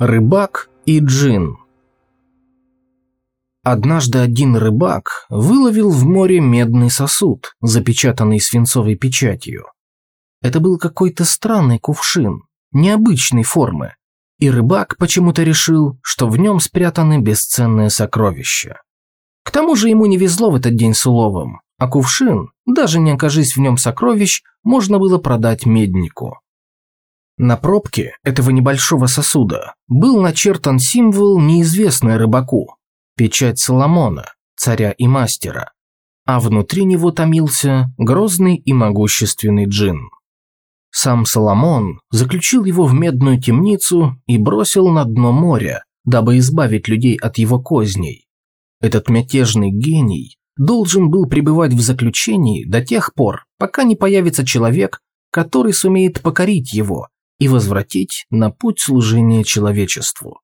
Рыбак и джин. Однажды один рыбак выловил в море медный сосуд, запечатанный свинцовой печатью. Это был какой-то странный кувшин, необычной формы, и рыбак почему-то решил, что в нем спрятаны бесценные сокровища. К тому же ему не везло в этот день с уловом, а кувшин, даже не окажись в нем сокровищ, можно было продать меднику. На пробке этого небольшого сосуда был начертан символ, неизвестный рыбаку – печать Соломона, царя и мастера, а внутри него томился грозный и могущественный джин. Сам Соломон заключил его в медную темницу и бросил на дно моря, дабы избавить людей от его козней. Этот мятежный гений должен был пребывать в заключении до тех пор, пока не появится человек, который сумеет покорить его и возвратить на путь служения человечеству.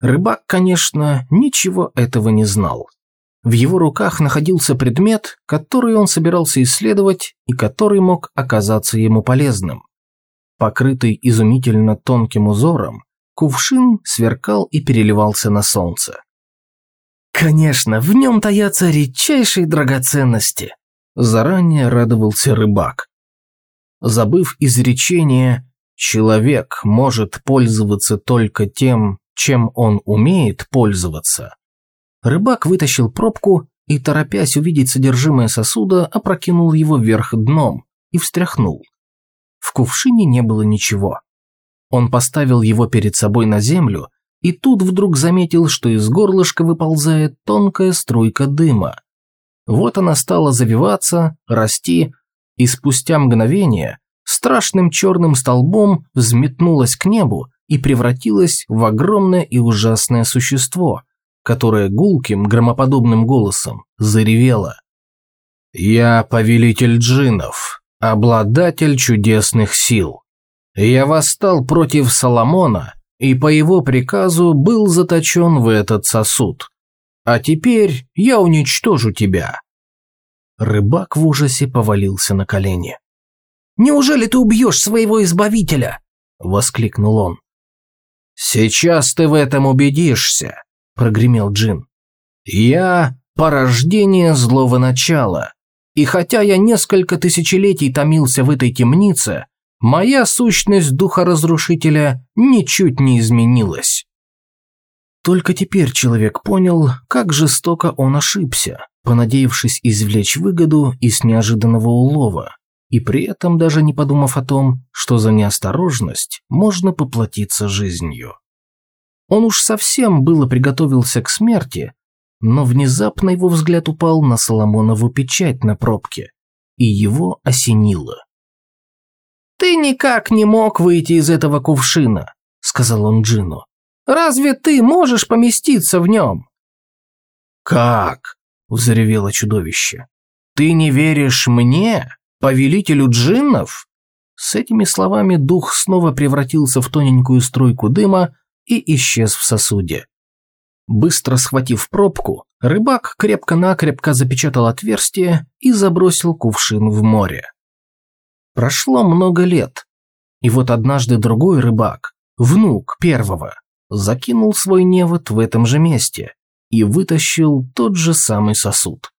Рыбак, конечно, ничего этого не знал. В его руках находился предмет, который он собирался исследовать и который мог оказаться ему полезным. Покрытый изумительно тонким узором, кувшин сверкал и переливался на солнце. Конечно, в нем таятся редчайшие драгоценности. Заранее радовался рыбак. Забыв изречение Человек может пользоваться только тем, чем он умеет пользоваться. Рыбак вытащил пробку и, торопясь увидеть содержимое сосуда, опрокинул его вверх дном и встряхнул. В кувшине не было ничего. Он поставил его перед собой на землю и тут вдруг заметил, что из горлышка выползает тонкая струйка дыма. Вот она стала завиваться, расти, и спустя мгновение страшным черным столбом взметнулась к небу и превратилась в огромное и ужасное существо, которое гулким громоподобным голосом заревело. «Я повелитель джинов, обладатель чудесных сил. Я восстал против Соломона и по его приказу был заточен в этот сосуд. А теперь я уничтожу тебя». Рыбак в ужасе повалился на колени. Неужели ты убьешь своего избавителя?» – воскликнул он. «Сейчас ты в этом убедишься», – прогремел Джин. «Я – порождение злого начала, и хотя я несколько тысячелетий томился в этой темнице, моя сущность духоразрушителя ничуть не изменилась». Только теперь человек понял, как жестоко он ошибся, понадеявшись извлечь выгоду из неожиданного улова, и при этом даже не подумав о том, что за неосторожность можно поплатиться жизнью. Он уж совсем было приготовился к смерти, но внезапно его взгляд упал на Соломонову печать на пробке, и его осенило. «Ты никак не мог выйти из этого кувшина», — сказал он Джину. «Разве ты можешь поместиться в нем?» «Как?» — взревело чудовище. «Ты не веришь мне?» Повелителю джиннов?» С этими словами дух снова превратился в тоненькую струйку дыма и исчез в сосуде. Быстро схватив пробку, рыбак крепко-накрепко запечатал отверстие и забросил кувшин в море. Прошло много лет, и вот однажды другой рыбак, внук первого, закинул свой невод в этом же месте и вытащил тот же самый сосуд.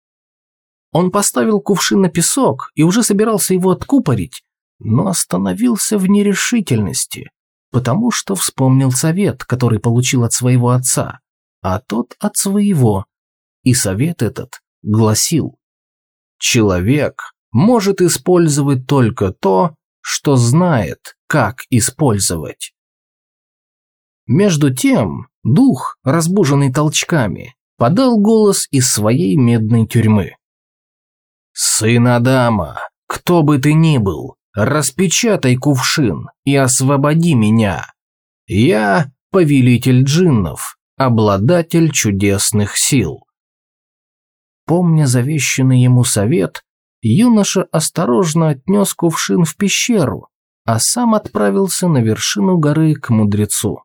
Он поставил кувшин на песок и уже собирался его откупорить, но остановился в нерешительности, потому что вспомнил совет, который получил от своего отца, а тот от своего. И совет этот гласил «Человек может использовать только то, что знает, как использовать». Между тем, дух, разбуженный толчками, подал голос из своей медной тюрьмы. «Сын Адама, кто бы ты ни был, распечатай кувшин и освободи меня. Я повелитель джиннов, обладатель чудесных сил». Помня завещанный ему совет, юноша осторожно отнес кувшин в пещеру, а сам отправился на вершину горы к мудрецу.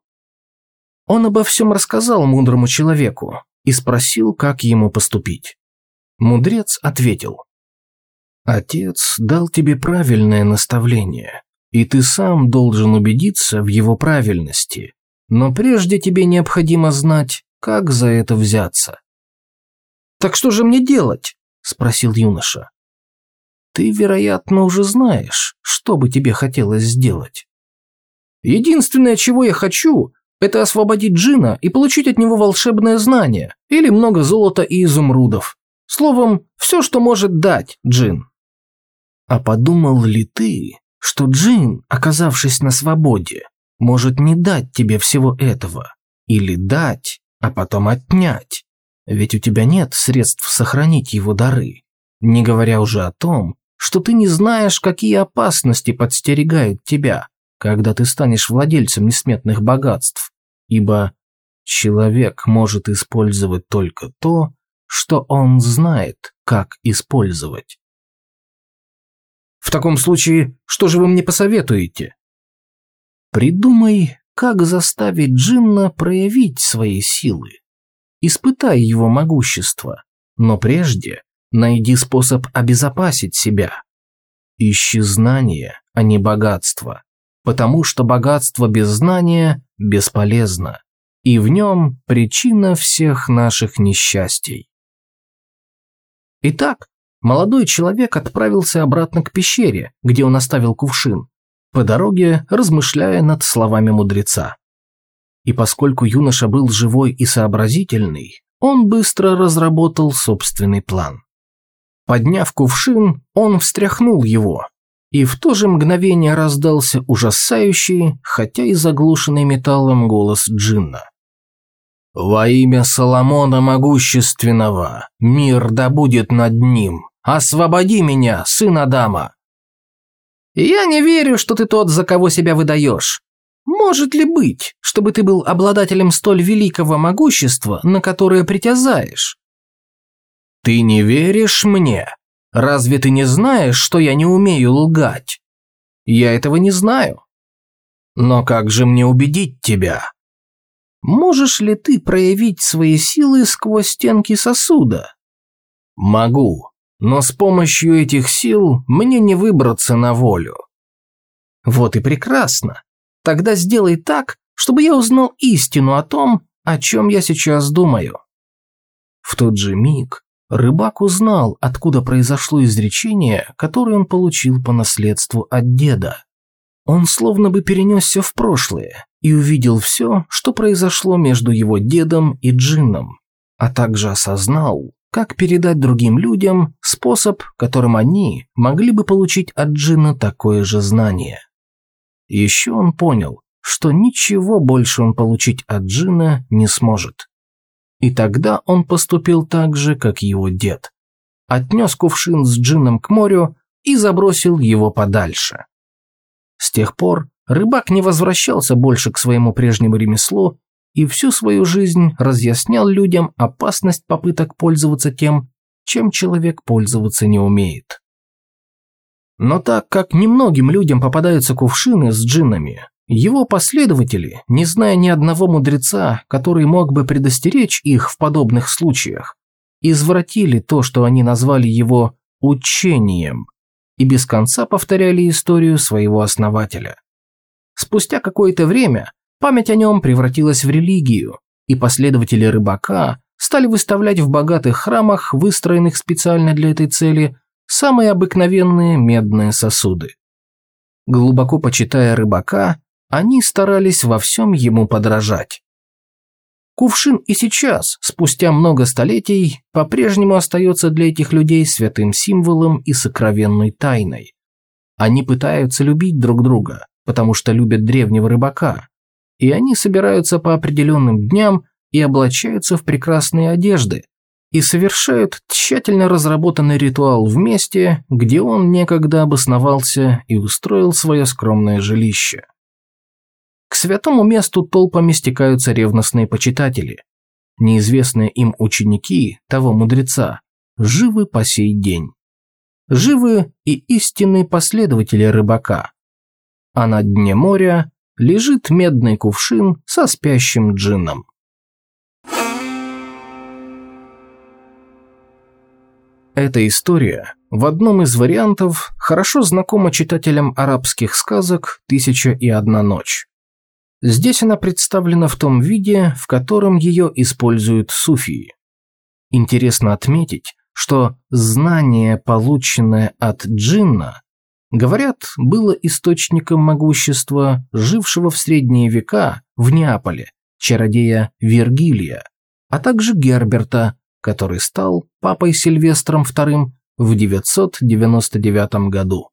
Он обо всем рассказал мудрому человеку и спросил, как ему поступить. Мудрец ответил – Отец дал тебе правильное наставление, и ты сам должен убедиться в его правильности. но прежде тебе необходимо знать, как за это взяться. «Так что же мне делать?» – спросил юноша. «Ты, вероятно, уже знаешь, что бы тебе хотелось сделать». «Единственное, чего я хочу, это освободить Джина и получить от него волшебное знание или много золота и изумрудов. Словом, все, что может дать Джин». «А подумал ли ты, что Джин, оказавшись на свободе, может не дать тебе всего этого? Или дать, а потом отнять? Ведь у тебя нет средств сохранить его дары, не говоря уже о том, что ты не знаешь, какие опасности подстерегают тебя, когда ты станешь владельцем несметных богатств, ибо человек может использовать только то, что он знает, как использовать. В таком случае, что же вы мне посоветуете? Придумай, как заставить Джинна проявить свои силы. Испытай его могущество, но прежде найди способ обезопасить себя. Ищи знания, а не богатство, потому что богатство без знания бесполезно, и в нем причина всех наших несчастий. Итак, молодой человек отправился обратно к пещере, где он оставил кувшин, по дороге размышляя над словами мудреца. И поскольку юноша был живой и сообразительный, он быстро разработал собственный план. Подняв кувшин, он встряхнул его, и в то же мгновение раздался ужасающий, хотя и заглушенный металлом голос Джинна. «Во имя Соломона Могущественного, мир да будет над ним, освободи меня, сын Адама!» «Я не верю, что ты тот, за кого себя выдаешь. Может ли быть, чтобы ты был обладателем столь великого могущества, на которое притязаешь?» «Ты не веришь мне? Разве ты не знаешь, что я не умею лгать?» «Я этого не знаю». «Но как же мне убедить тебя?» Можешь ли ты проявить свои силы сквозь стенки сосуда? Могу, но с помощью этих сил мне не выбраться на волю. Вот и прекрасно. Тогда сделай так, чтобы я узнал истину о том, о чем я сейчас думаю. В тот же миг рыбак узнал, откуда произошло изречение, которое он получил по наследству от деда. Он словно бы перенесся в прошлое и увидел все, что произошло между его дедом и джинном, а также осознал, как передать другим людям способ, которым они могли бы получить от джинна такое же знание. Еще он понял, что ничего больше он получить от джинна не сможет. И тогда он поступил так же, как его дед. Отнес кувшин с джинном к морю и забросил его подальше. С тех пор рыбак не возвращался больше к своему прежнему ремеслу и всю свою жизнь разъяснял людям опасность попыток пользоваться тем, чем человек пользоваться не умеет. Но так как немногим людям попадаются кувшины с джиннами, его последователи, не зная ни одного мудреца, который мог бы предостеречь их в подобных случаях, извратили то, что они назвали его «учением», и без конца повторяли историю своего основателя. Спустя какое-то время память о нем превратилась в религию, и последователи рыбака стали выставлять в богатых храмах, выстроенных специально для этой цели, самые обыкновенные медные сосуды. Глубоко почитая рыбака, они старались во всем ему подражать. Кувшин и сейчас, спустя много столетий, по-прежнему остается для этих людей святым символом и сокровенной тайной. Они пытаются любить друг друга, потому что любят древнего рыбака, и они собираются по определенным дням и облачаются в прекрасные одежды, и совершают тщательно разработанный ритуал в месте, где он некогда обосновался и устроил свое скромное жилище. К святому месту толпами стекаются ревностные почитатели. Неизвестные им ученики того мудреца живы по сей день. Живы и истинные последователи рыбака. А на дне моря лежит медный кувшин со спящим джинном. Эта история в одном из вариантов хорошо знакома читателям арабских сказок «Тысяча и одна ночь». Здесь она представлена в том виде, в котором ее используют суфии. Интересно отметить, что знание, полученное от джинна, говорят, было источником могущества жившего в средние века в Неаполе чародея Вергилия, а также Герберта, который стал папой Сильвестром II в 999 году.